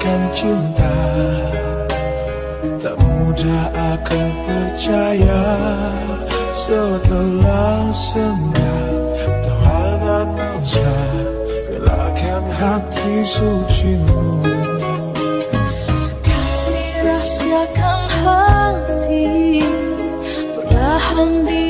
Kan cinta Tak mudah akan percaya. Setelah senja Tuhan manusia Gelakkan hati sucimu. Kasih rahsiakan hati Perlahan di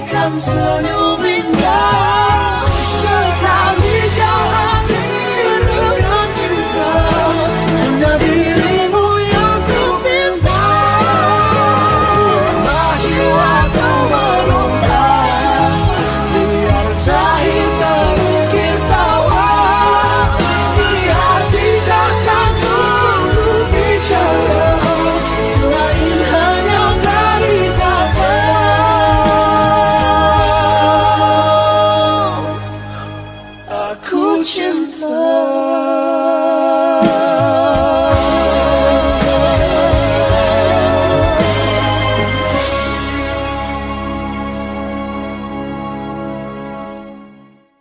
become so you. 前方。